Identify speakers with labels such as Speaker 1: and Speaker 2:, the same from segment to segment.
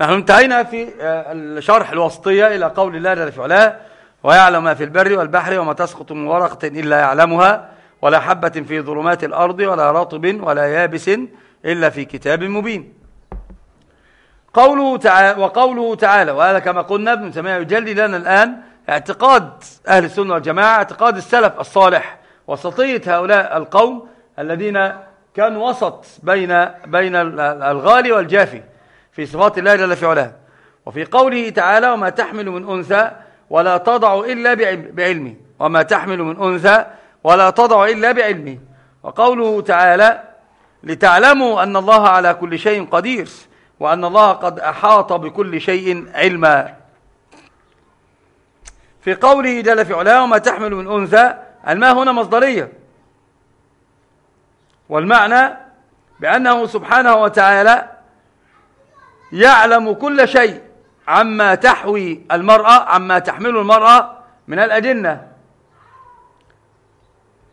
Speaker 1: نحن انتهينا في آه، الشرح الوسطية إلى قول الله جل في علاه ويعلم ما في البر والبحر وما تسقط من ورقة إلا يعلمها ولا حبة في ظلمات الأرض ولا رطب ولا يابس إلا في كتاب مبين. قوله تعالى وقوله تعالى وهذا كما قلنا ابن تيمية يجلي لنا الآن اعتقاد أهل السنة والجماعة اعتقاد السلف الصالح وسطية هؤلاء القوم الذين كانوا وسط بين بين الغالي والجافي. في صفات الله جل في علاه. وفي قوله تعالى وما تحمل من أنثى ولا تضع إلا بعلمه وما تحمل من أنثى ولا تضع إلا بعلمه وقوله تعالى لتعلموا أن الله على كل شيء قدير وأن الله قد أحاط بكل شيء علما. في قوله جل في علاه وما تحمل من أنثى الماء هنا مصدرية. والمعنى بأنه سبحانه وتعالى يعلم كل شيء عما تحوي المرأة عما تحمل المرأة من الأجنة.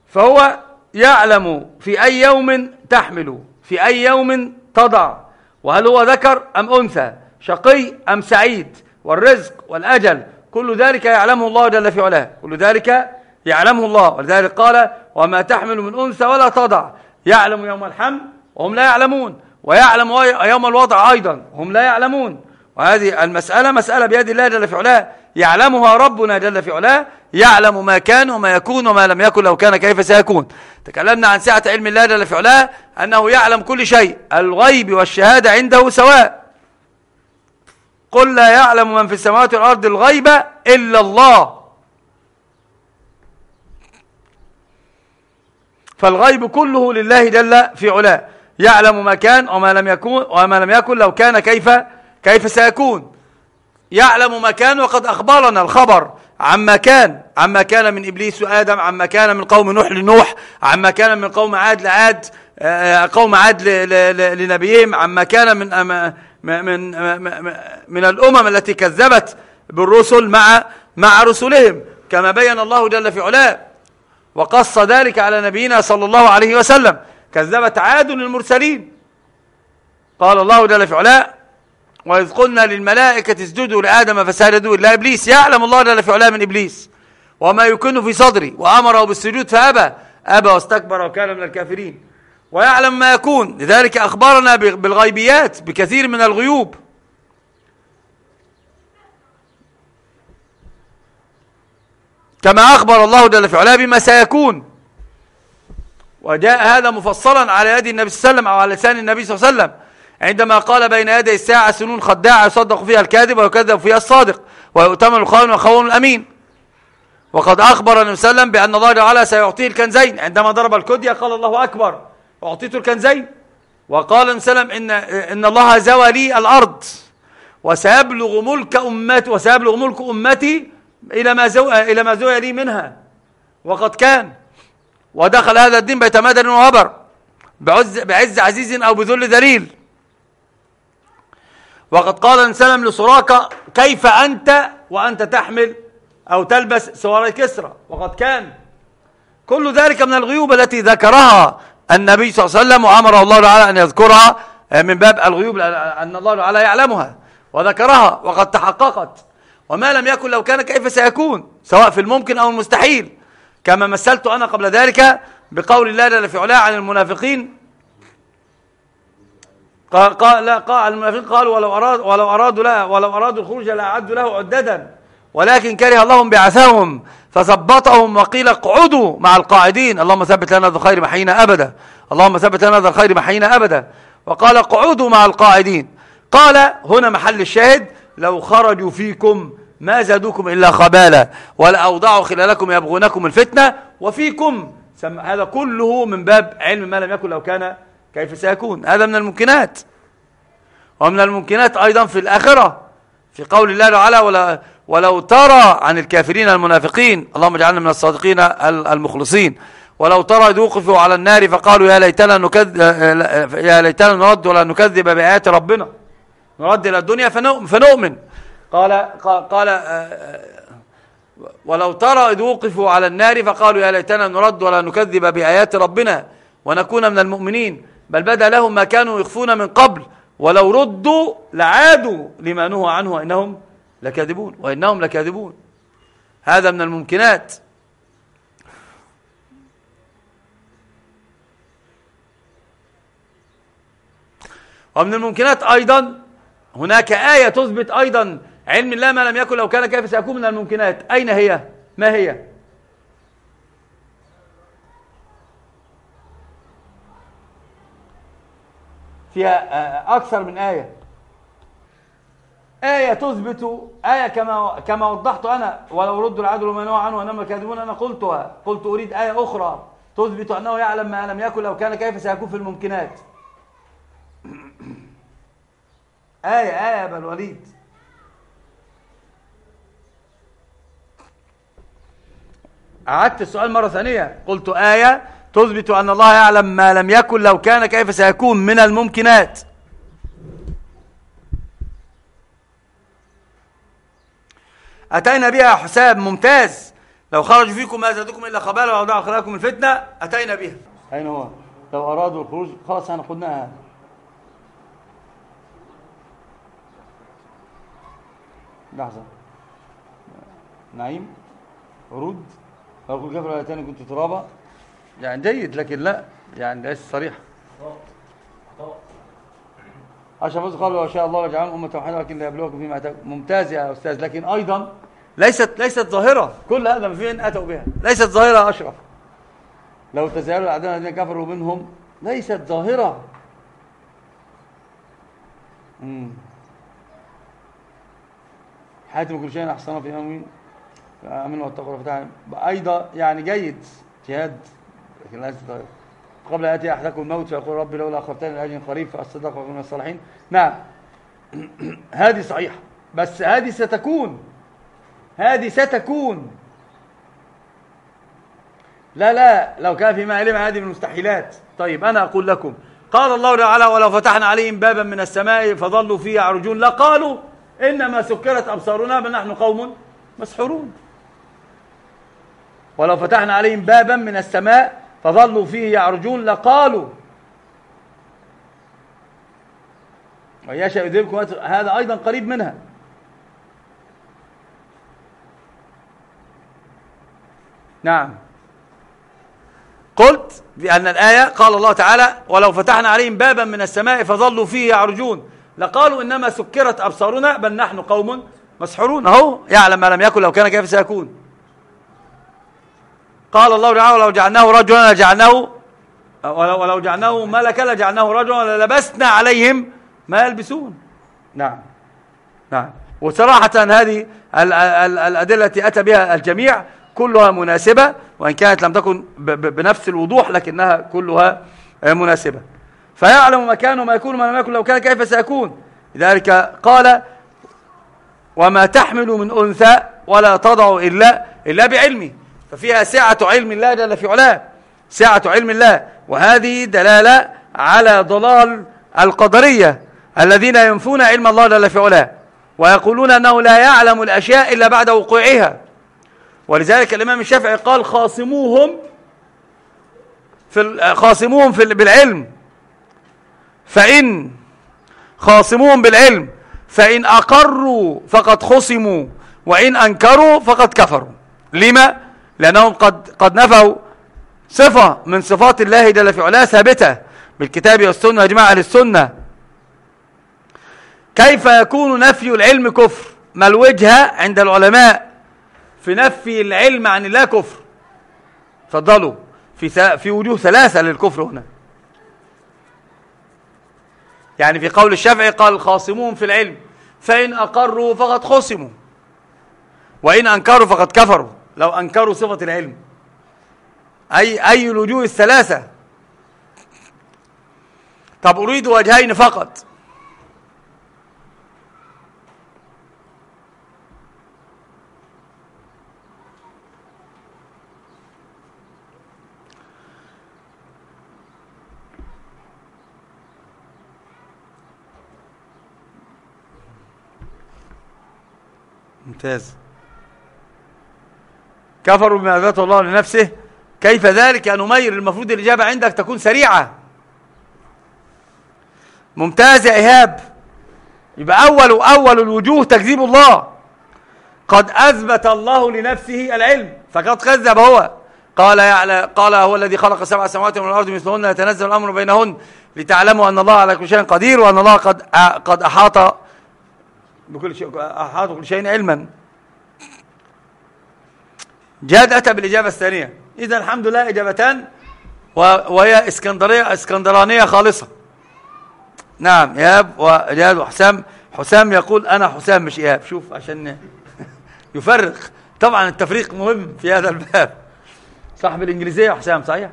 Speaker 1: فهو يعلم في أي يوم تحمل في أي يوم تضع. وهل هو ذكر أم أنثى؟ شقي أم سعيد؟ والرزق والأجل. كل ذلك يعلمه الله جل في علاه. كل ذلك يعلمه الله. ولذلك قال وما تحمل من أنثى ولا تضع. يعلم يوم الحمل وهم لا يعلمون. ويعلم يوم الوضع أيضا. هم لا يعلمون. وهذه المسألة مسألة بيد الله جل في علاه. يعلمها ربنا جل في علاه. يعلم ما كان وما يكون وما لم يكن. لو كان كيف سيكون. تكلمنا عن سعة علم الله جل في علاه. أنه يعلم كل شيء. الغيب والشهادة عنده سواء. قل لا يعلم من في السماوات والأرض الغيب إلا الله. فالغيب كله لله جل في علاه. يعلم ما كان وما لم يكون وما لم يكن لو كان كيف كيف سيكون. يعلم ما كان وقد أخبرنا الخبر عما كان عما كان من إبليس وآدم عما كان من قوم نوح لنوح عما كان من قوم عاد لعاد آه، قوم عاد لنبيهم عما كان من من من الأمم التي كذبت بالرسل مع مع رسلهم كما بين الله جل في علاه. وقص ذلك على نبينا صلى الله عليه وسلم. كذبت عاد المرسلين قال الله جل في علاه وإذ قلنا للملائكة اسجدوا لآدم فسجدوا إلا إبليس. يعلم الله جل في علاه من إبليس. وما يكن في صدري. وأمره بالسجود فأبى. أبى واستكبر وكان من الكافرين. ويعلم ما يكون. لذلك أخبرنا بالغيبيات بكثير من الغيوب. كما أخبر الله جل في علاه بما سيكون. وجاء هذا مفصلا على يد النبي صلى الله عليه وسلم أو على لسان النبي صلى الله عليه وسلم. عندما قال بين يدي الساعة سنون خداعة يصدق فيها الكاذب ويكذب فيها الصادق ويؤتمن الخائن وخون الأمين. وقد أخبر النبي صلى الله عليه وسلم بأن الله تعالى سيعطيه الكنزين. عندما ضرب الكدية قال الله أكبر أعطيت الكنزين. وقال النبي صلى الله عليه وسلم إن, إن الله زوى لي الأرض. وسيبلغ ملك أمتي وسيبلغ ملك أمتي إلى ما زوى إلى ما زوى لي منها. وقد كان. ودخل هذا الدين بيت وهبر بعز, بعز عزيز أو بذل ذليل. وقد قال النبي لسراقة كيف أنت وأنت تحمل أو تلبس سواري كسرى وقد كان. كل ذلك من الغيوب التي ذكرها النبي صلى الله عليه وسلم وأمره الله تعالى أن يذكرها من باب الغيوب أن الله تعالى يعلمها. وذكرها وقد تحققت. وما لم يكن لو كان كيف سيكون سواء في الممكن أو المستحيل. كما مثلت أنا قبل ذلك بقول الله جل في علاه عن المنافقين. قال, قال لا قال المنافقين قالوا ولو أراد ولو أرادوا لا ولو أرادوا الخروج لأعدوا له عددا. ولكن كره الله بعثهم فثبطهم وقيل اقعدوا مع القاعدين. اللهم ثبت لنا ذا الخير محينا أبدا. اللهم ثبت لنا ذا الخير محينا أبدا. وقال اقعدوا مع القاعدين. قال هنا محل الشاهد لو خرجوا فيكم ما زادوكم إلا خبالا ولأوضعوا خلالكم يبغونكم الفتنة وفيكم. هذا كله من باب علم ما لم يكن لو كان كيف سيكون. هذا من الممكنات. ومن الممكنات أيضا في الآخرة. في قول الله تعالى ولا ولو ترى عن الكافرين المنافقين. اللهم اجعلنا من الصادقين المخلصين. ولو ترى إذ وقفوا على النار فقالوا يا ليتنا نكذب يا ليتنا نرد ولا نكذب بآيات ربنا. نرد إلى الدنيا فنؤمن. قال قال آه، آه، ولو ترى إذ وقفوا على النار فقالوا يا ليتنا نرد ولا نكذب بآيات ربنا ونكون من المؤمنين بل بدا لهم ما كانوا يخفون من قبل ولو ردوا لعادوا لما نهوا عنه وإنهم لكاذبون وإنهم لكاذبون. هذا من الممكنات. ومن الممكنات أيضا هناك آية تثبت أيضا علم الله ما لم يكن لو كان كيف سيكون من الممكنات. أين هي؟ ما هي؟ فيها أكثر من آية. آية تثبت آية كما كما وضحت أنا ولو ردوا العدل وما نوع عنه وإنما كاذبون أنا قلتها. قلت أريد آية أخرى. تثبت أنه يعلم ما لم يكن لو كان كيف سيكون في الممكنات. آية آية يا الوليد. أعدت السؤال مرة ثانية. قلت آية تثبت أن الله يعلم ما لم يكن لو كان كيف سيكون من الممكنات. أتينا بها حساب ممتاز. لو خرجوا فيكم ما زادكم إلا خبالا ووضع خلاكم الفتنة أتينا بها. أين هو؟ لو أرادوا الخروج خلاص أنا قلناها لحظة. نعيم رد. أقول كفر الآيتين كنت ترابا؟ يعني جيد لكن لا. يعني ليس صريح أشرف قالوا ما شاء الله لجعلهم أمة واحدة لكن لا يبلغكم فيما أتاكم. ممتاز يا أستاذ. لكن أيضا ليست ليست ظاهرة. كل هذا من فين أتوا بها. ليست ظاهرة أشرف. لو تزالوا الأعداء الذين كفروا منهم ليست ظاهرة. حاتم كل شيء أحسن في أمين. فأمنوا واتقوا فتح أيضا يعني جيد جهاد لكن لا ظاهرة قبل يأتي أحدكم الموت فيقول ربي لولا أخرتني لأجل قريب فأصدق وأكون من الصالحين. نعم. هذه صحيحة. بس هذه ستكون. هذه ستكون. لا لا. لو كان فيما علم هذه من المستحيلات. طيب أنا أقول لكم. قال الله تعالى ولو فتحنا عليهم بابا من السماء فظلوا فيه يعرجون لقالوا إنما سكرت أبصارنا بل نحن قوم مسحورون ولو فتحنا عليهم بابا من السماء فظلوا فيه يعرجون لقالوا ويشاء يذهبكم هذا أيضا قريب منها. نعم. قلت بأن الآية قال الله تعالى ولو فتحنا عليهم بابا من السماء فظلوا فيه يعرجون. لقالوا إنما سكرت أبصارنا بل نحن قوم مسحورون. أهو يعلم ما لم يكن لو كان كيف سيكون. قال الله تعالى ولو جعلناه رجلا لجعلناه ولو, ولو جعلناه ملكا لجعلناه رجلا للبسنا عليهم ما يلبسون. نعم. نعم. وصراحة هذه الأدلة التي أتى بها الجميع كلها مناسبة وإن كانت لم تكن بنفس الوضوح لكنها كلها مناسبة. فيعلم مكانه ما يكون ما لم يكن لو كان كيف سيكون. لذلك قال وما تحمل من أنثى ولا تضع إلا, إلا بعلمه. ففيها سعة علم الله جل في علاه. سعة علم الله. وهذه دلالة على ضلال القدرية الذين ينفون علم الله جل في علاه. ويقولون أنه لا يعلم الأشياء إلا بعد وقوعها. ولذلك الإمام الشافعي قال خاصموهم في خاصموهم في بالعلم. فإن خاصموهم بالعلم فإن أقروا فقد خصموا وإن أنكروا فقد كفروا. لما؟ لأنهم قد, قد نفوا صفة من صفات الله جل في علاه ثابتة بالكتاب والسنة يا جماعة أهل السنة. كيف يكون نفي العلم كفر؟ ما الوجهة عند العلماء في نفي العلم عن الله كفر؟ فضلوا في في وجوه ثلاثة للكفر هنا. يعني في قول الشافعي قال خاصمون في العلم فإن أقروا فقد خصموا وإن أنكروا فقد كفروا. لو أنكروا صفة العلم. أي, أي الوجوه الثلاثة. طب أريد وجهين فقط. ممتاز. كفروا بما أثبته الله لنفسه كيف ذلك؟ يا نمير المفروض الإجابة عندك تكون سريعة. ممتاز يا إيهاب. يبقى أول أول الوجوه تكذيب الله. قد أثبت الله لنفسه العلم فقد كذب هو. قال يعلى قال هو الذي خلق سبع سماوات من الأرض مثلهن يتنزل الأمر بينهن لتعلموا أن الله على كل شيء قدير وأن الله قد قد أحاط بكل شيء أحاط بكل شيء علما. جاد أتى بالإجابة الثانية. إذا الحمد لله إجابتان وهي اسكندرية إسكندرانية خالصة. نعم إيهاب وجاد وحسام. حسام يقول أنا حسام مش إيهاب. شوف عشان يفرق. طبعا التفريق مهم في هذا الباب. صاحب الإنجليزية حسام صحيح؟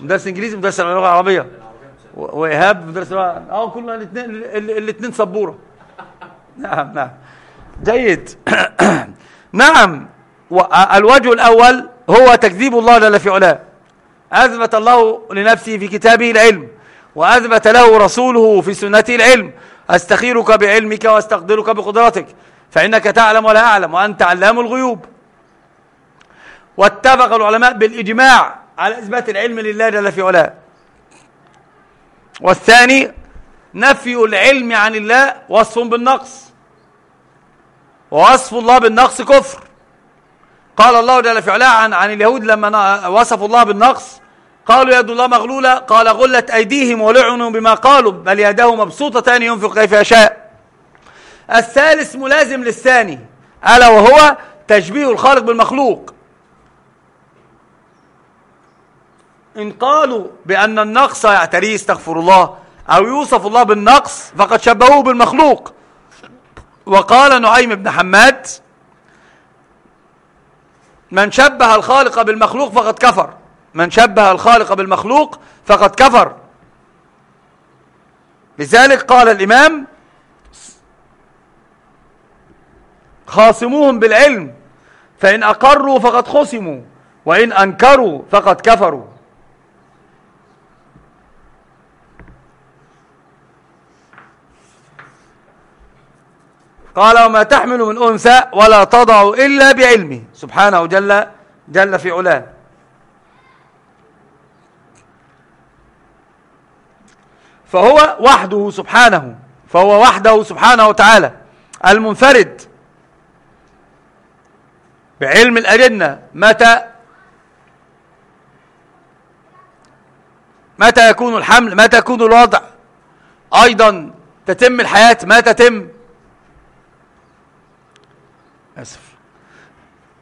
Speaker 1: مدرس إنجليزي مدرس اللغة العربية. وإيهاب مدرس آه كلنا الاثنين الاثنين سبورة. نعم نعم. جيد. نعم. الوجه الأول هو تكذيب الله جل في علاه. أثبت الله لنفسه في كتابه العلم وأثبت له رسوله في سنته العلم. أستخيرك بعلمك وأستقدرك بقدرتك فإنك تعلم ولا أعلم وأنت علام الغيوب. واتفق العلماء بالإجماع على إثبات العلم لله جل في علاه. والثاني نفي العلم عن الله وصف بالنقص. ووصف الله بالنقص كفر. قال الله جل في علاه عن, عن اليهود لما وصفوا الله بالنقص قالوا يد الله مغلولة قال غلت أيديهم ولعنوا بما قالوا بل يده مبسوطتان ينفق كيف يشاء. الثالث ملازم للثاني ألا وهو تشبيه الخالق بالمخلوق. إن قالوا بأن النقص يعتريه استغفر الله أو يوصف الله بالنقص فقد شبهوه بالمخلوق. وقال نعيم بن حماد من شبه الخالق بالمخلوق فقد كفر. من شبه الخالق بالمخلوق فقد كفر. لذلك قال الإمام خاصموهم بالعلم فإن أقروا فقد خصموا وإن أنكروا فقد كفروا. قال وما تحمل من أنثى ولا تضع إلا بعلمه. سبحانه جل, جل في علاه. فهو وحده سبحانه فهو وحده سبحانه وتعالى المنفرد. بعلم الأجنة متى؟ متى يكون الحمل؟ متى يكون الوضع؟ أيضا تتم الحياة؟ ما تتم؟ أسف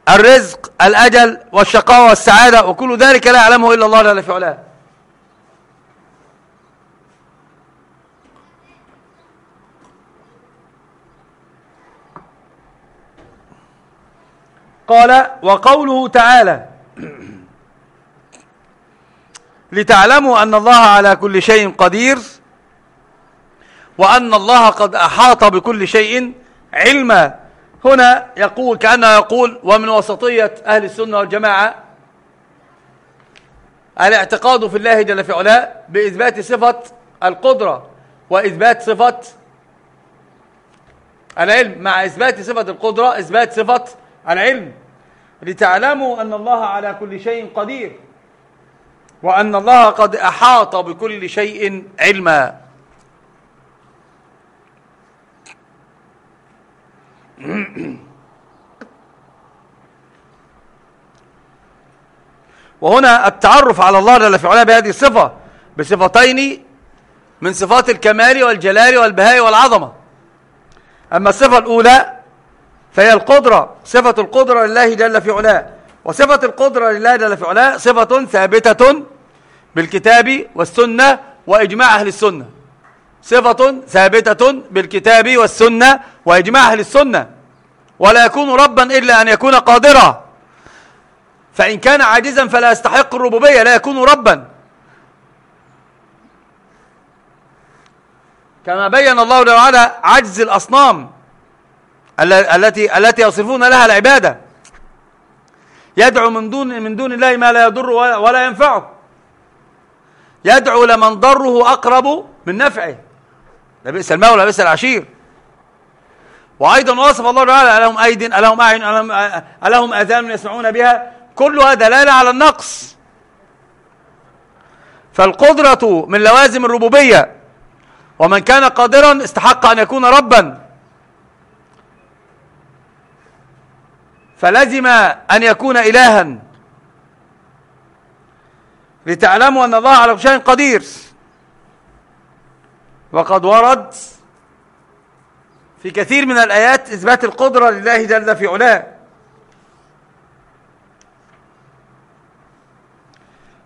Speaker 1: الرزق الأجل والشقاء والسعادة وكل ذلك لا يعلمه إلا الله جل في علاه. قال وقوله تعالى لتعلموا أن الله على كل شيء قدير وأن الله قد أحاط بكل شيء علما. هنا يقول كأنه يقول ومن وسطية أهل السنة والجماعة الاعتقاد في الله جل في علاه بإثبات صفة القدرة وإثبات صفة العلم. مع إثبات صفة القدرة إثبات صفة العلم. لتعلموا أن الله على كل شيء قدير وأن الله قد أحاط بكل شيء علما. وهنا التعرف على الله جل في علاه بهذه الصفة بصفتين من صفات الكمال والجلال والبهاء والعظمة. أما الصفة الأولى فهي القدرة صفة القدرة لله جل في علاه. وصفة القدرة لله جل في علاه صفة ثابتة بالكتاب والسنة وإجماع أهل السنة. صفة ثابتة بالكتاب والسنة وإجماع أهل السنة. ولا يكون ربا إلا أن يكون قادرا. فإن كان عاجزا فلا يستحق الربوبية لا يكون ربا. كما بين الله تعالى عجز الأصنام التي التي يصفون لها العبادة. يدعو من دون من دون الله ما لا يضر ولا ينفعه. يدعو لمن ضره أقرب من نفعه. لبئس المولى لبئس العشير. وأيضا وصف الله تعالى ألهم أيد ألهم أعين ألهم آذان يسمعون بها. كلها دلالة على النقص. فالقدرة من لوازم الربوبية. ومن كان قادرا استحق أن يكون ربا. فلزم أن يكون إلها. لتعلموا أن الله على كل شيء قدير. وقد ورد في كثير من الآيات إثبات القدرة لله جل في علاه.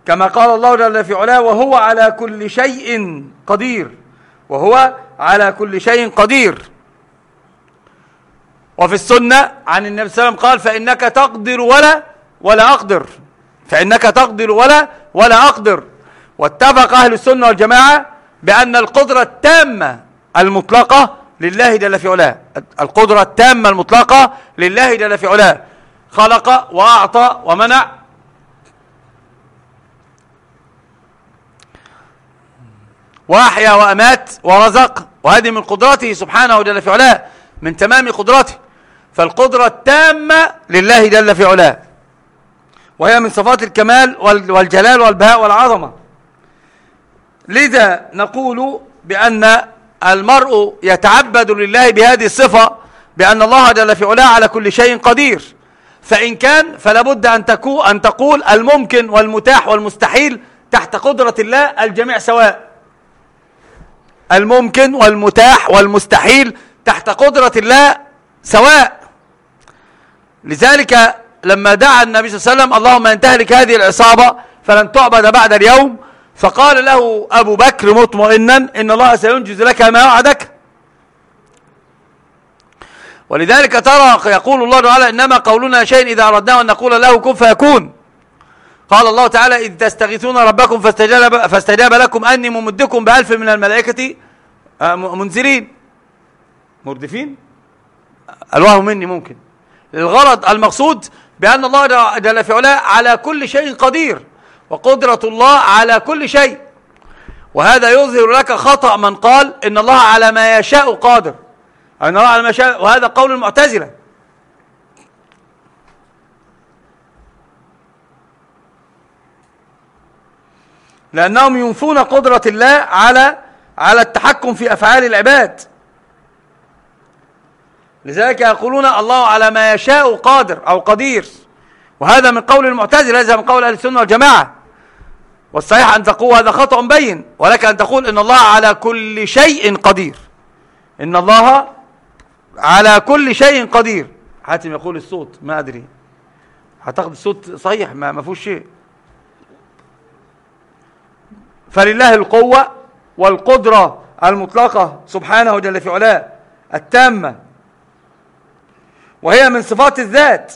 Speaker 1: كما قال الله جل في علاه وهو على كل شيء قدير. وهو على كل شيء قدير. وفي السنة عن النبي صلى الله عليه وسلم قال فإنك تقدر ولا ولا أقدر. فإنك تقدر ولا ولا أقدر. واتفق أهل السنة والجماعة بأن القدرة التامة المطلقة لله جل في علاه. القدرة التامة المطلقة لله جل في علاه. خلق وأعطى ومنع. وأحيا وأمات ورزق. وهذه من قدرته سبحانه جل في علاه. من تمام قدرته فالقدرة التامة لله جل في علاه. وهي من صفات الكمال والجلال والبهاء والعظمة. لذا نقول بأن المرء يتعبد لله بهذه الصفة بأن الله جل في علاه على كل شيء قدير. فإن كان فلا بد أن, أن تقول الممكن والمتاح والمستحيل تحت قدرة الله الجميع سواء. الممكن والمتاح والمستحيل تحت قدرة الله سواء. لذلك لما دعا النبي صلى الله عليه وسلم اللهم انتهلك هذه العصابة فلن تعبد بعد اليوم فقال له أبو بكر مطمئنا إن الله سينجز لك ما وعدك. ولذلك ترى يقول الله تعالى إنما قولنا شيء إذا أردناه أن نقول له كن فيكون. قال الله تعالى إذ تستغيثون ربكم فاستجاب, فاستجاب لكم أني ممدكم بألف من الملائكة آه، منزلين مردفين؟ الوهم مني ممكن. الغرض المقصود بأن الله جل في علاه على كل شيء قدير. وقدرة الله على كل شيء. وهذا يظهر لك خطأ من قال إن الله على ما يشاء قادر. أن الله على ما يشاء وهذا قول المعتزلة. لأنهم ينفون قدرة الله على على التحكم في أفعال العباد. لذلك يقولون الله على ما يشاء قادر أو قدير. وهذا من قول المعتزلة ليس من قول أهل السنة والجماعة. والصحيح أن تقول هذا خطأ بين ولك أن تقول إن الله على كل شيء قدير. إن الله على كل شيء قدير. حاتم يقول الصوت ما أدري. أعتقد الصوت صحيح ما ما فيهوش شيء. فلله القوة والقدرة المطلقة سبحانه جل في علاه التامة. وهي من صفات الذات.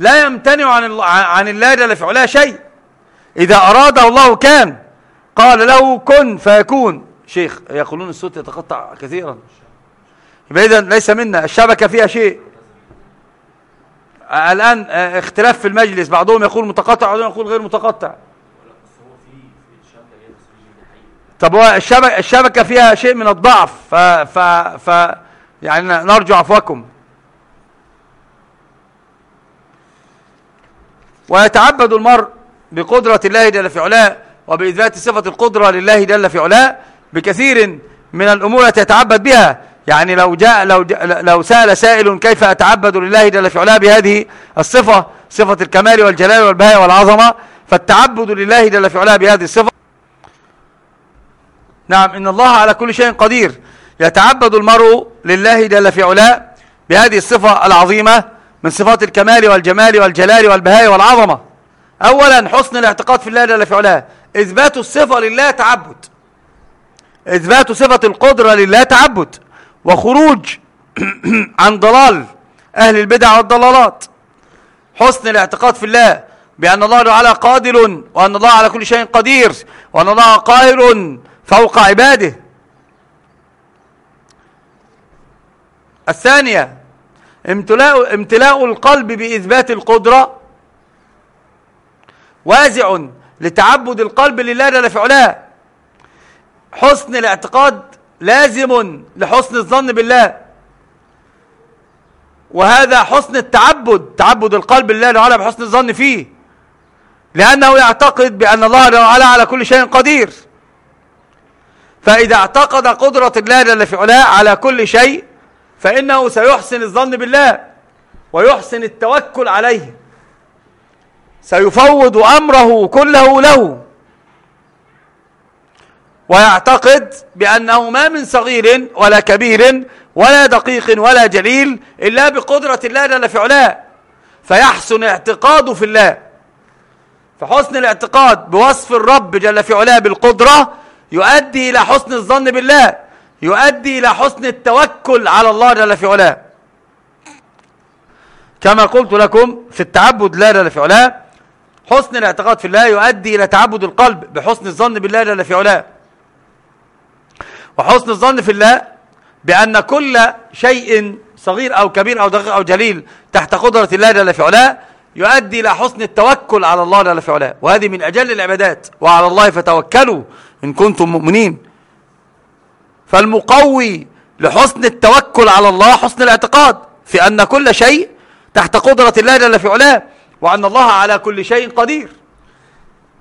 Speaker 1: لا يمتنع عن عن الله جل في علاه شيء. إذا أراده الله كان قال له كن فيكون. شيخ يقولون الصوت يتقطع كثيرا. يبقى إذن ليس منا الشبكة فيها شيء. الآن اختلاف في المجلس بعضهم يقول متقطع وبعضهم يقول غير متقطع. طب هو الشبكة, الشبكة فيها شيء من الضعف ف, ف, ف يعني نرجو عفوكم. ويتعبد المرء بقدرة الله جل في علاه وبإثبات صفة القدرة لله جل في علاه بكثير من الأمور التي يتعبد بها. يعني لو جاء لو جاء لو سأل سائل كيف أتعبد لله جل في علاه بهذه الصفة صفة الكمال والجلال والبهاء والعظمة فالتعبد لله جل في علاه بهذه الصفة. نعم إن الله على كل شيء قدير. يتعبد المرء لله جل في علاه بهذه الصفة العظيمة. من صفات الكمال والجمال والجلال والبهاء والعظمة. أولا حسن الاعتقاد في الله جل في علاه. إثبات الصفة لله تعبد. إثبات صفة القدرة لله تعبد. وخروج عن ضلال أهل البدع والضلالات. حسن الاعتقاد في الله بأن الله تعالى قادر وأن الله على كل شيء قدير وأن الله قاهر فوق عباده. الثانية امتلاء, امتلاء القلب بإثبات القدرة وازع لتعبد القلب لله جل في علاه حسن الاعتقاد لازم لحسن الظن بالله. وهذا حسن التعبد تعبد القلب لله تعالى بحسن الظن فيه. لأنه يعتقد بأن الله وعلا على كل شيء قدير. فإذا اعتقد قدرة الله جل في علاه على كل شيء فإنه سيحسن الظن بالله ويحسن التوكل عليه. سيفوض أمره كله له. ويعتقد بأنه ما من صغير ولا كبير ولا دقيق ولا جليل إلا بقدرة الله جل في علاه. فيحسن اعتقاده في الله. فحسن الاعتقاد بوصف الرب جل في علاه بالقدرة يؤدي إلى حسن الظن بالله. يؤدي إلى حسن التوكل على الله جل في علاه. كما قلت لكم في التعبد لا جل في علاه حسن الاعتقاد في الله يؤدي إلى تعبد القلب بحسن الظن بالله جل في علاه. وحسن الظن في الله بأن كل شيء صغير أو كبير أو دقيق أو جليل تحت قدرة الله جل في علاه يؤدي إلى حسن التوكل على الله جل في علاه. وهذه من أجل العبادات. وعلى الله فتوكلوا إن كنتم مؤمنين. فالمقوي لحسن التوكل على الله حسن الاعتقاد في أن كل شيء تحت قدرة الله جل في علاه وأن الله على كل شيء قدير.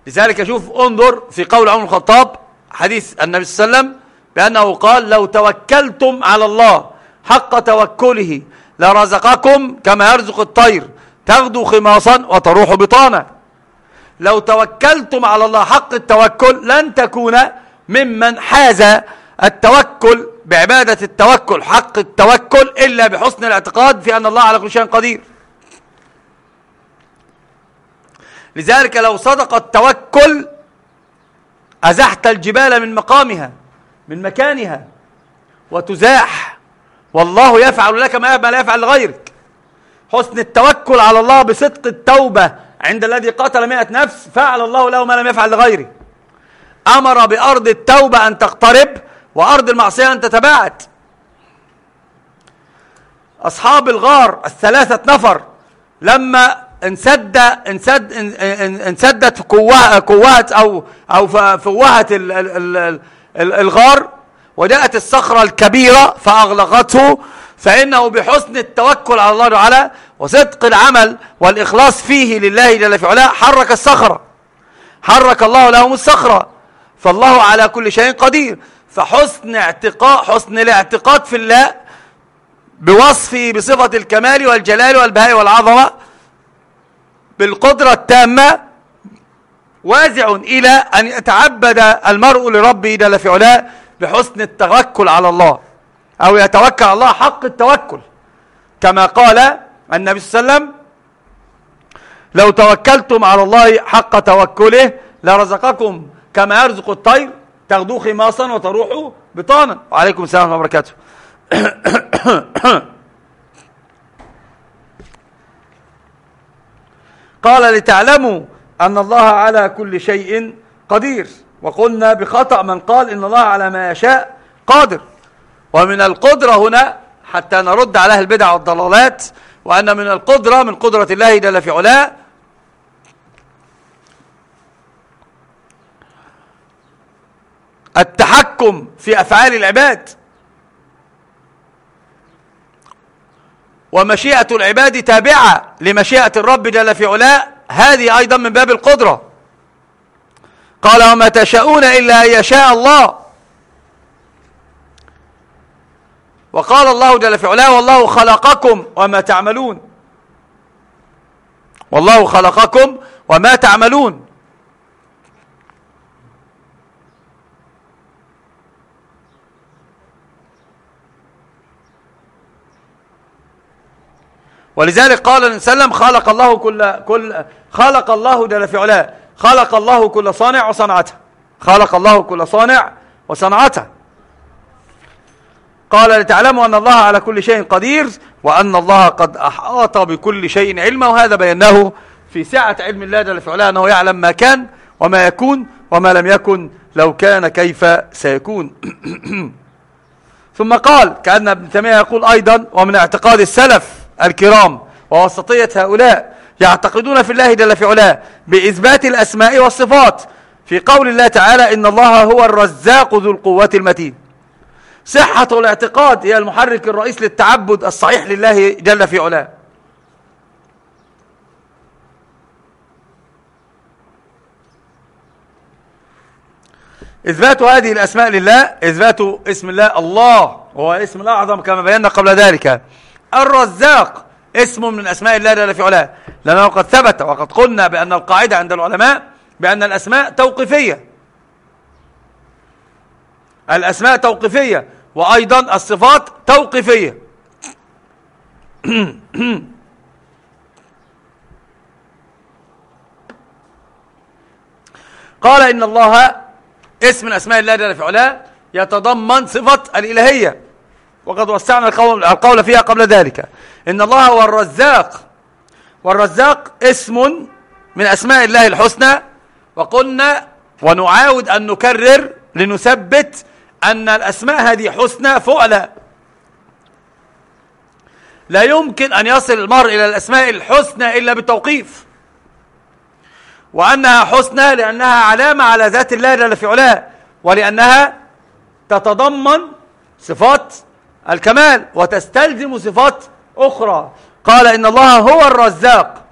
Speaker 1: لذلك شوف انظر في قول عمر الخطاب حديث النبي صلى الله عليه وسلم بأنه قال لو توكلتم على الله حق توكله لرزقكم كما يرزق الطير تغدو خماصا وتروح بطانا. لو توكلتم على الله حق التوكل لن تكون ممن حاز التوكل بعبادة التوكل حق التوكل إلا بحسن الاعتقاد في أن الله على كل شيء قدير. لذلك لو صدق التوكل أزحت الجبال من مقامها من مكانها وتزاح. والله يفعل لك ما لا يفعل لغيرك. حسن التوكل على الله بصدق التوبة عند الذي قتل مئة نفس فعل الله له ما لم يفعل لغيره. أمر بأرض التوبة أن تقترب وأرض المعصية أن تتباعد. أصحاب الغار الثلاثة نفر لما انسد انسد انسدت قوة قوة أو أو فوهت الغار وجاءت الصخرة الكبيرة فأغلقته فإنه بحسن التوكل على الله تعالى وصدق العمل والإخلاص فيه لله جل في علاه حرك الصخرة. حرك الله لهم الصخرة. فالله على كل شيء قدير. فحسن اعتقاد حسن الاعتقاد في الله بوصفه بصفة الكمال والجلال والبهاء والعظمة بالقدرة التامة وازع إلى أن يتعبد المرء لربه جل في علاه بحسن التوكل على الله أو يتوكل على الله حق التوكل كما قال النبي صلى الله عليه وسلم لو توكلتم على الله حق توكله لرزقكم كما يرزق الطير تغدو خماصا وتروح بطانا. وعليكم السلام وبركاته. قال لتعلموا أن الله على كل شيء قدير. وقلنا بخطأ من قال إن الله على ما يشاء قادر. ومن القدرة هنا حتى نرد على البدع والضلالات وأن من القدرة من قدرة الله جل في علاه التحكم في أفعال العباد. ومشيئة العباد تابعة لمشيئة الرب جل في علاه. هذه أيضا من باب القدرة. قال وما تشاءون إلا أن يشاء الله. وقال الله جل في علاه والله خلقكم وما تعملون. والله خلقكم وما تعملون. ولذلك قال النبي صلى الله عليه وسلم خلق الله كل كل خلق الله جل في علاه. خلق الله كل صانع وصنعته. خلق الله كل صانع وصنعته. قال لتعلموا أن الله على كل شيء قدير وأن الله قد أحاط بكل شيء علما وهذا بيناه في سعة علم الله جل في علاه أنه يعلم ما كان وما يكون وما لم يكن لو كان كيف سيكون. ثم قال كأن ابن تيمية يقول أيضا ومن اعتقاد السلف الكرام ووسطية هؤلاء يعتقدون في الله جل في علاه بإثبات الأسماء والصفات. في قول الله تعالى إن الله هو الرزاق ذو القوة المتين. صحة الاعتقاد هي المحرك الرئيس للتعبد الصحيح لله جل في علاه. إثبات هذه الأسماء لله إثبات اسم الله الله هو اسم الأعظم كما بينا قبل ذلك. الرزاق اسم من أسماء الله جل في علاه. لأنه قد ثبت وقد قلنا بأن القاعدة عند العلماء بأن الأسماء توقيفية. الأسماء توقيفية وأيضا الصفات توقيفية. قال إن الله اسم من أسماء الله جل في علاه يتضمن صفة الإلهية. وقد وسعنا القول, القول فيها قبل ذلك. إن الله هو الرزاق. والرزاق اسم من أسماء الله الحسنى. وقلنا ونعاود أن نكرر لنثبت أن الأسماء هذه حسنى فعلا لا يمكن أن يصل المرء إلى الأسماء الحسنى إلا بالتوقيف. وأنها حسنى لأنها علامة على ذات الله جل في علاه. ولأنها تتضمن صفات الكمال وتستلزم صفات أخرى. قال إن الله هو الرزاق.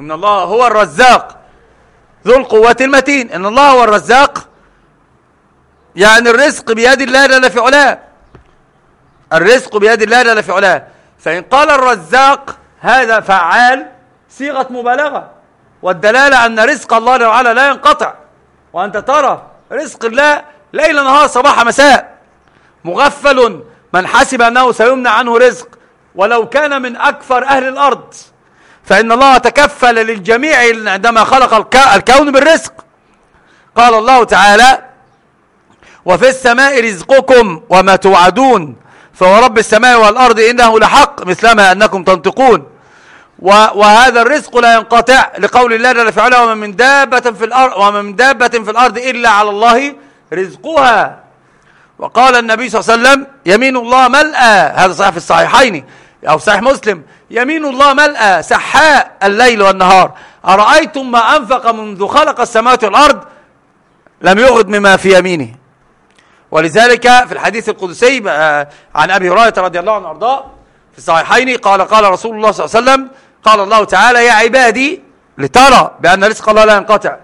Speaker 1: إن الله هو الرزاق. ذو القوة المتين. إن الله هو الرزاق. يعني الرزق بيد الله جل في علاه. الرزق بيد الله جل في علاه. فإن قال الرزاق هذا فعال صيغة مبالغة. والدلالة أن رزق الله جل لا ينقطع. وأنت ترى رزق الله ليل نهار صباح مساء. مغفل من حسب أنه سيمنع عنه رزق ولو كان من أكثر أهل الأرض. فإن الله تكفل للجميع عندما خلق الكون بالرزق. قال الله تعالى وفي السماء رزقكم وما توعدون فهو رب السماء والأرض إنه لحق مثلما أنكم تنطقون. وهذا الرزق لا ينقطع لقول الله جل في وما من دابة في الأرض وما من دابة في الأرض إلا على الله رزقها. وقال النبي صلى الله عليه وسلم يمين الله ملأى. هذا صحيح في الصحيحين أو صحيح مسلم. يمين الله ملأى. سحاء الليل والنهار. أرأيتم ما أنفق منذ خلق السماوات والأرض؟ لم يغد مما في يمينه. ولذلك في الحديث القدسي آه، عن أبي هريرة رضي الله عنه وأرضاه في الصحيحين قال قال رسول الله صلى الله عليه وسلم قال الله تعالى يا عبادي لترى بأن رزق الله لا ينقطع.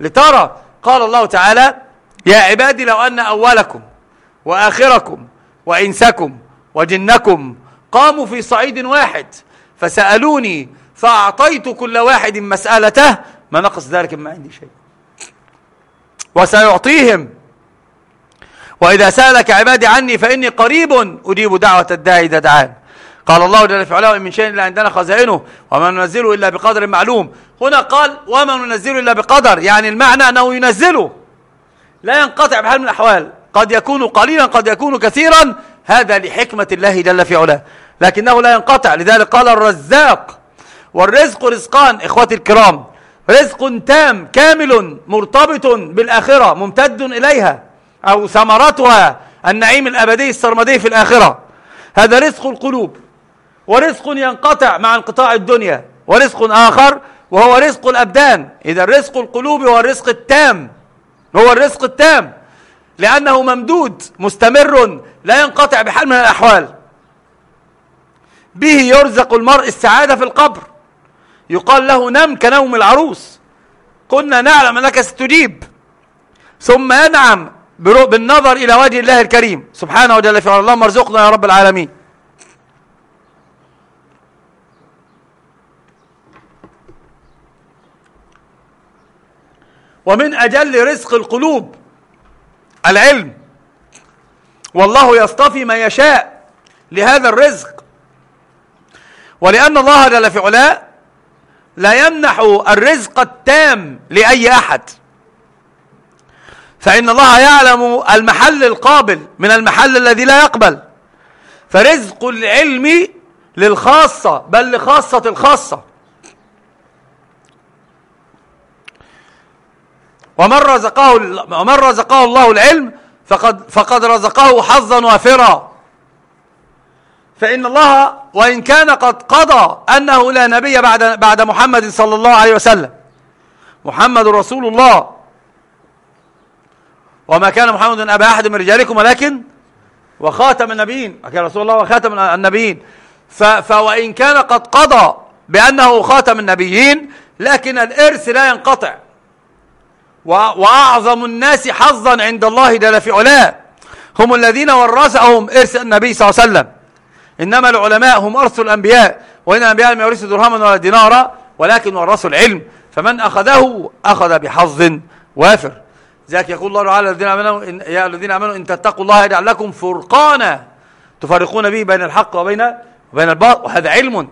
Speaker 1: لترى قال الله تعالى يا عبادي لو أن أولكم وآخركم وإنسكم وجنكم قاموا في صعيد واحد فسألوني فأعطيت كل واحد مسألته ما نقص ذلك ما عندي شيء. وسيعطيهم. وإذا سألك عبادي عني فإني قريب أجيب دعوة الداعي إذا دعان. قال الله جل في علاه من شيء إلا عندنا خزائنه وما ننزله إلا بقدر معلوم. هنا قال وما ننزله إلا بقدر يعني المعنى أنه ينزله. لا ينقطع بحال من الأحوال. قد يكون قليلا قد يكون كثيرا. هذا لحكمة الله جل في علاه. لكنه لا ينقطع. لذلك قال الرزاق والرزق رزقان إخوتي الكرام. رزق تام كامل مرتبط بالآخرة ممتد إليها أو ثمرتها النعيم الأبدي السرمدي في الآخرة. هذا رزق القلوب. ورزق ينقطع مع انقطاع الدنيا. ورزق آخر وهو رزق الأبدان. إذا رزق القلوب هو الرزق التام. هو الرزق التام. لأنه ممدود مستمر لا ينقطع بحال من الأحوال. به يرزق المرء السعادة في القبر. يقال له نم كنوم العروس. قلنا نعلم أنك ستجيب. ثم ينعم بالنظر إلى وجه الله الكريم. سبحانه وجل في اللهم ارزقنا يا رب العالمين. ومن أجل رزق القلوب العلم. والله يصطفي من يشاء لهذا الرزق. ولأن الله جل في علاه لا يمنح الرزق التام لأي أحد. فإن الله يعلم المحل القابل من المحل الذي لا يقبل. فرزق العلم للخاصة بل لخاصة الخاصة. ومن رزقه ومن رزقه الله العلم فقد فقد رزقه حظا وافرا. فإن الله وإن كان قد قضى أنه لا نبي بعد بعد محمد صلى الله عليه وسلم. محمد رسول الله. وما كان محمد أبا أحد من رجالكم ولكن وخاتم النبيين. كان رسول الله وخاتم النبيين. فوإن كان قد قضى بأنه خاتم النبيين لكن الإرث لا ينقطع. وأعظم الناس حظا عند الله جل في علاه. هم الذين ورثهم إرث النبي صلى الله عليه وسلم. إنما العلماء هم أرث الأنبياء وإن الأنبياء لم يورثوا درهما ولا دينارا ولكن ورثوا العلم. فمن أخذه أخذ بحظ وافر. ذلك يقول الله تعالى الذين آمنوا إن يا الذين آمنوا إن تتقوا الله يجعل لكم فرقانا. تفرقون به بين الحق وبين وبين الباطل. وهذا علم.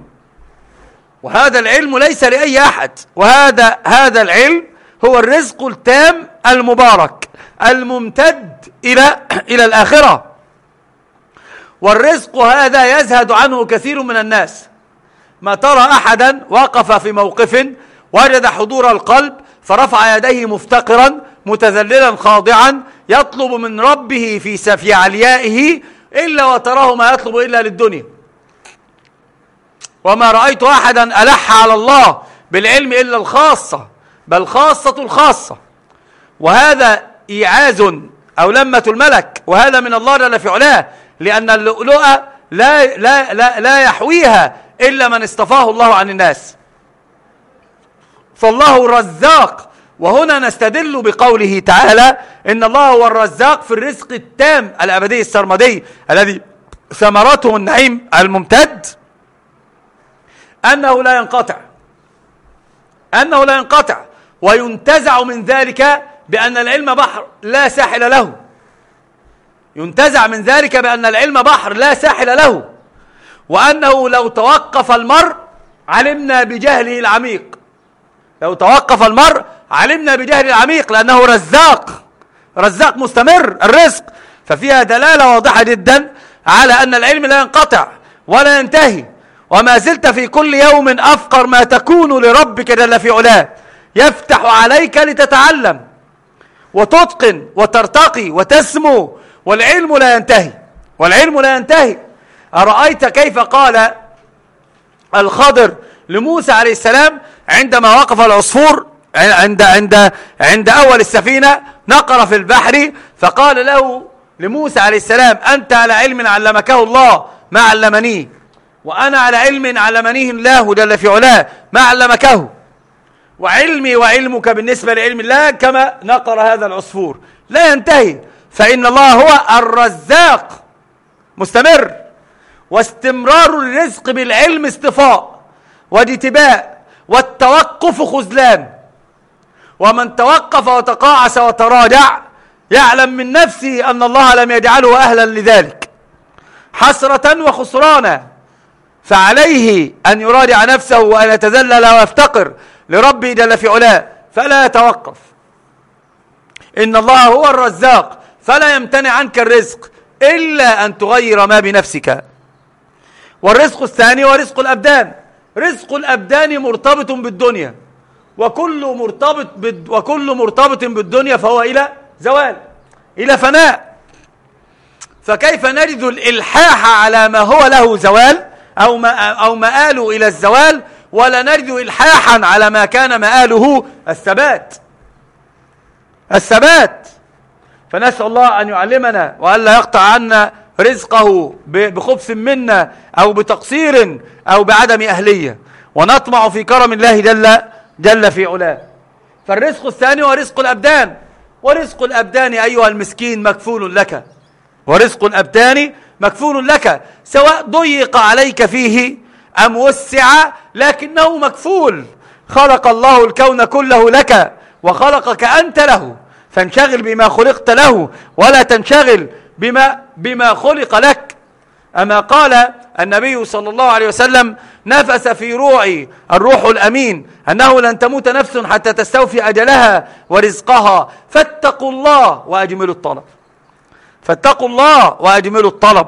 Speaker 1: وهذا العلم ليس لأي أحد. وهذا هذا العلم هو الرزق التام المبارك الممتد إلى إلى الآخرة. والرزق هذا يزهد عنه كثير من الناس. ما ترى أحدا وقف في موقف وجد حضور القلب فرفع يديه مفتقرا متذللا خاضعا يطلب من ربه في سفي عليائه إلا وتراه ما يطلب إلا للدنيا. وما رأيت أحدا ألح على الله بالعلم إلا الخاصة. بل خاصة الخاصة. وهذا إيعاز أو لمة الملك وهذا من الله جل في علاه لأن اللؤلؤة لا, لا, لا, لا يحويها إلا من اصطفاه الله عن الناس. فالله رزاق وهنا نستدل بقوله تعالى إن الله هو الرزاق في الرزق التام الأبدي السرمدي الذي ثمرته النعيم الممتد. أنه لا ينقطع. أنه لا ينقطع. وينتزع من ذلك بأن العلم بحر لا ساحل له. ينتزع من ذلك بأن العلم بحر لا ساحل له. وأنه لو توقف المرء علمنا بجهله العميق. لو توقف المرء علمنا بجهله العميق لأنه رزاق. رزاق مستمر الرزق. ففيها دلالة واضحة جدا على أن العلم لا ينقطع ولا ينتهي. وما زلت في كل يوم أفقر ما تكون لربك جل في علاه. يفتح عليك لتتعلم وتتقن وترتقي وتسمو والعلم لا ينتهي. والعلم لا ينتهي. أرأيت كيف قال الخضر لموسى عليه السلام عندما وقف العصفور عند عند عند أول السفينة نقر في البحر فقال له لموسى عليه السلام أنت على علم علمكه الله ما علمنيه وأنا على علم علمنيه الله جل في علاه ما علمكه. وعلمي وعلمك بالنسبة لعلم الله كما نقر هذا العصفور. لا ينتهي. فإن الله هو الرزاق. مستمر. واستمرار الرزق بالعلم اصطفاء واجتباء والتوقف خذلان. ومن توقف وتقاعس وتراجع يعلم من نفسه أن الله لم يجعله أهلا لذلك. حسرة وخسرانا. فعليه أن يراجع نفسه وأن يتذلل ويفتقر. لربه جل في علاه فلا يتوقف إن الله هو الرزاق فلا يمتنع عنك الرزق إلا أن تغير ما بنفسك. والرزق الثاني هو رزق الأبدان. رزق الأبدان مرتبط بالدنيا. وكل مرتبط بد وكل مرتبط بالدنيا فهو إلى زوال إلى فناء. فكيف نجد الإلحاح على ما هو له زوال أو, ما أو مآله إلى الزوال؟ ولا نجد إلحاحا على ما كان مآله الثبات. الثبات. فنسأل الله أن يعلمنا وألا يقطع عنا رزقه بخبث منا أو بتقصير أو بعدم أهلية. ونطمع في كرم الله جل, جل في علاه. فالرزق الثاني هو رزق الأبدان. ورزق الأبدان أيها المسكين مكفول لك. ورزق الأبدان مكفول لك. سواء ضيق عليك فيه أم وسع لكنه مكفول. خلق الله الكون كله لك وخلقك أنت له فانشغل بما خلقت له ولا تنشغل بما, بما خلق لك. أما قال النبي صلى الله عليه وسلم نفس في روعي الروح الأمين أنه لن تموت نفس حتى تستوفي أجلها ورزقها. فاتقوا الله وأجملوا الطلب. فاتقوا الله وأجملوا الطلب.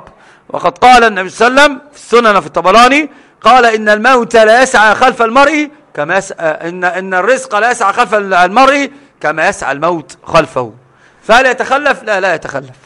Speaker 1: وقد قال النبي صلى الله عليه وسلم في السنن في الطبراني قال إن الموت لا يسعى خلف المرء كما يسعى إن, إن الرزق لا يسعى خلف المرء كما يسعى الموت خلفه. فهل يتخلف؟ لا لا يتخلف.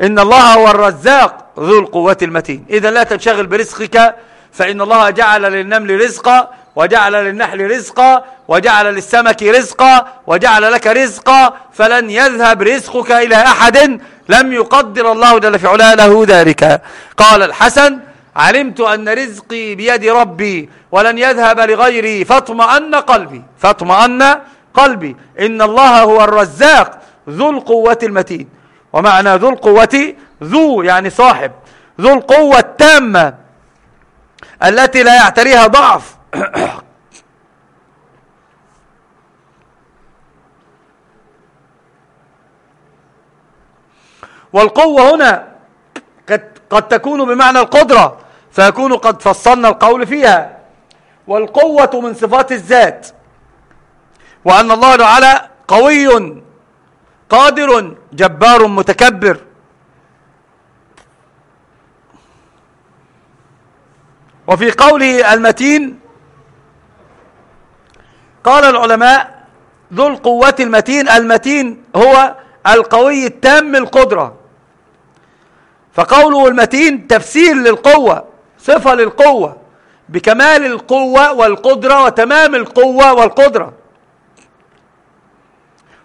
Speaker 1: إن الله هو الرزاق ذو القوة المتين. إذا لا تنشغل برزقك فإن الله جعل للنمل رزقا وجعل للنحل رزقا وجعل للسمك رزقا وجعل لك رزقا فلن يذهب رزقك إلى أحد. لم يقدر الله جل في علاه له ذلك. قال الحسن علمت أن رزقي بيد ربي ولن يذهب لغيري فاطمأن قلبي فاطمأن قلبي. إن الله هو الرزاق ذو القوة المتين. ومعنى ذو القوة ذو يعني صاحب. ذو القوة التامة التي لا يعتريها ضعف. والقوة هنا قد, تكون بمعنى القدرة فيكون قد فصلنا القول فيها. والقوة من صفات الذات وأن الله تعالى قوي قادر جبار متكبر. وفي قوله المتين قال العلماء ذو القوة المتين. المتين هو القوي التام القدرة. فقوله المتين تفسير للقوة صفة للقوة بكمال القوة والقدرة وتمام القوة والقدرة.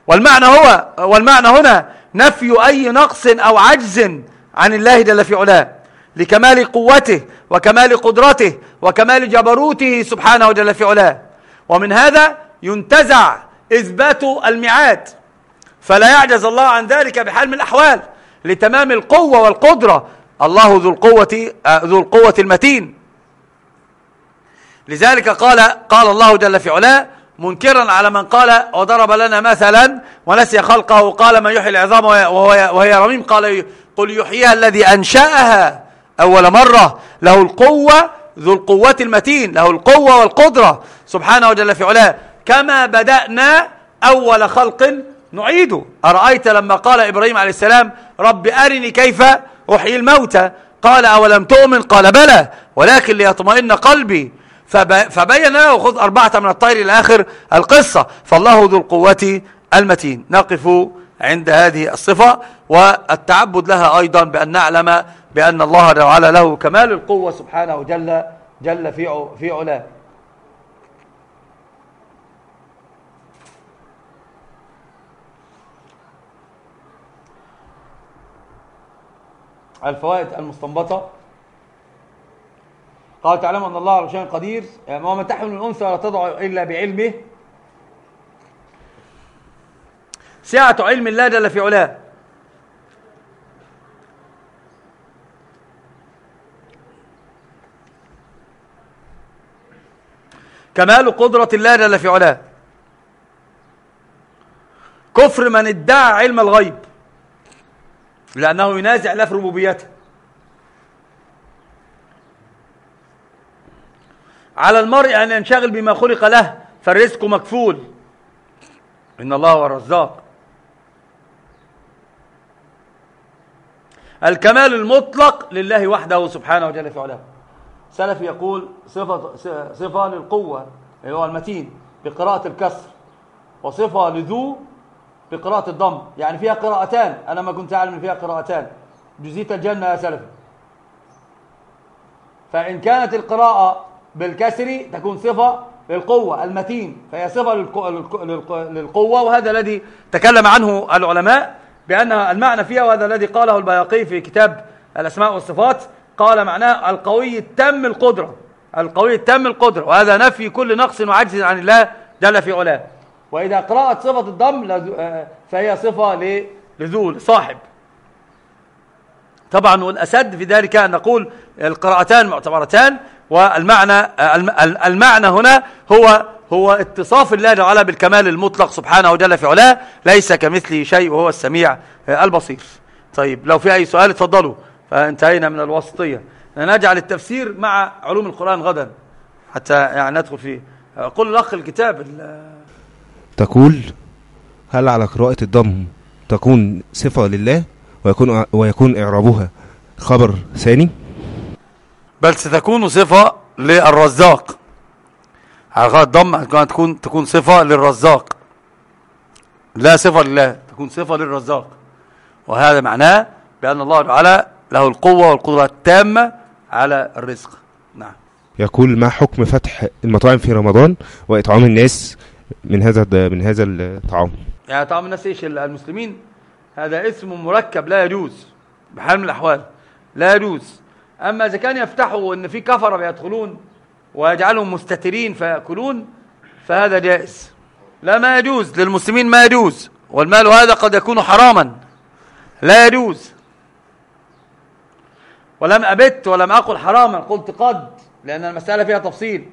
Speaker 1: والمعنى هو والمعنى هنا نفي أي نقص أو عجز عن الله جل في علاه لكمال قوته وكمال قدرته وكمال جبروته سبحانه جل في علاه. ومن هذا ينتزع إثبات الميعاد. فلا يعجز الله عن ذلك بحال من الأحوال. لتمام القوة والقدرة. الله ذو القوة آه، ذو القوة المتين. لذلك قال قال الله جل في علاه منكرا على من قال وضرب لنا مثلا ونسي خلقه قال من يحيي العظام وهي, وهي رميم قال قل يحييها الذي أنشأها أول مرة. له القوة ذو القوة المتين له القوة والقدرة. سبحانه جل في علاه. كما بدأنا أول خلق نعيده. أرأيت لما قال إبراهيم عليه السلام رب أرني كيف أحيي الموتى؟ قال أولم تؤمن؟ قال بلى ولكن ليطمئن قلبي. فبين له خذ أربعة من الطير إلى آخر القصة. فالله ذو القوة المتين. نقف عند هذه الصفة والتعبد لها أيضا بأن نعلم بأن الله تعالى له كمال القوة سبحانه جل جل في في علاه. الفوائد المستنبطة. قال تعلم أن الله على شيء قدير وما تحمل الأنثى ولا تضع إلا بعلمه. سعة علم الله جل في علاه. كمال قدرة الله جل في علاه. كفر من ادعى علم الغيب. لأنه ينازع الله في ربوبيته. على المرء أن ينشغل بما خلق له فالرزق مكفول. إن الله هو الرزاق. الكمال المطلق لله وحده سبحانه وجل في علاه. سلف يقول صفة, صفة للقوة اللي هو المتين بقراءة الكسر وصفة لذو بقراءة الضم. يعني فيها قراءتان. أنا ما كنت أعلم فيها قراءتان. جزيت الجنة يا سلف. فإن كانت القراءة بالكسر تكون صفة للقوة المتين. فهي صفة للقوة. وهذا الذي تكلم عنه العلماء بأن المعنى فيها وهذا الذي قاله البياقي في كتاب الأسماء والصفات قال معناه القوي التم القدرة. القوي التم القدرة. وهذا نفي كل نقص وعجز عن الله جل في علاه. وإذا قرأت صفة الضم آه، فهي صفة لذو لصاحب طبعا والأسد في ذلك نقول القراءتان معتبرتان والمعنى آه، المعنى هنا هو هو اتصاف الله تعالى بالكمال المطلق سبحانه وجل في علاه ليس كمثله شيء وهو السميع آه، البصير. طيب لو في أي سؤال اتفضلوا فانتهينا من الوسطية نجعل التفسير مع علوم القرآن غدا حتى يعني ندخل فيه قل الأخ الكتاب
Speaker 2: تقول هل على قراءة الضم تكون صفة لله ويكون, ويكون إعرابها خبر ثاني؟
Speaker 1: بل ستكون صفة للرزاق. على قراءة الضم تكون تكون صفة للرزاق. لا صفة لله تكون صفة للرزاق. وهذا معناه بأن الله تعالى له القوة والقدرة التامة على الرزق. نعم.
Speaker 2: يقول ما حكم فتح المطاعم في رمضان وإطعام الناس من هذا من هذا الطعام.
Speaker 1: يعني طعام الناس إيش؟ المسلمين. هذا اسم مركب لا يجوز. بحال من الأحوال. لا يجوز. أما إذا كان يفتحوا إن في كفره بيدخلون ويجعلهم مستترين فيأكلون فهذا جائز. لا ما يجوز. للمسلمين ما يجوز. والمال هذا قد يكون حراما. لا يجوز. ولم أبت ولم أقل حراما. قلت قد لأن المسألة فيها تفصيل.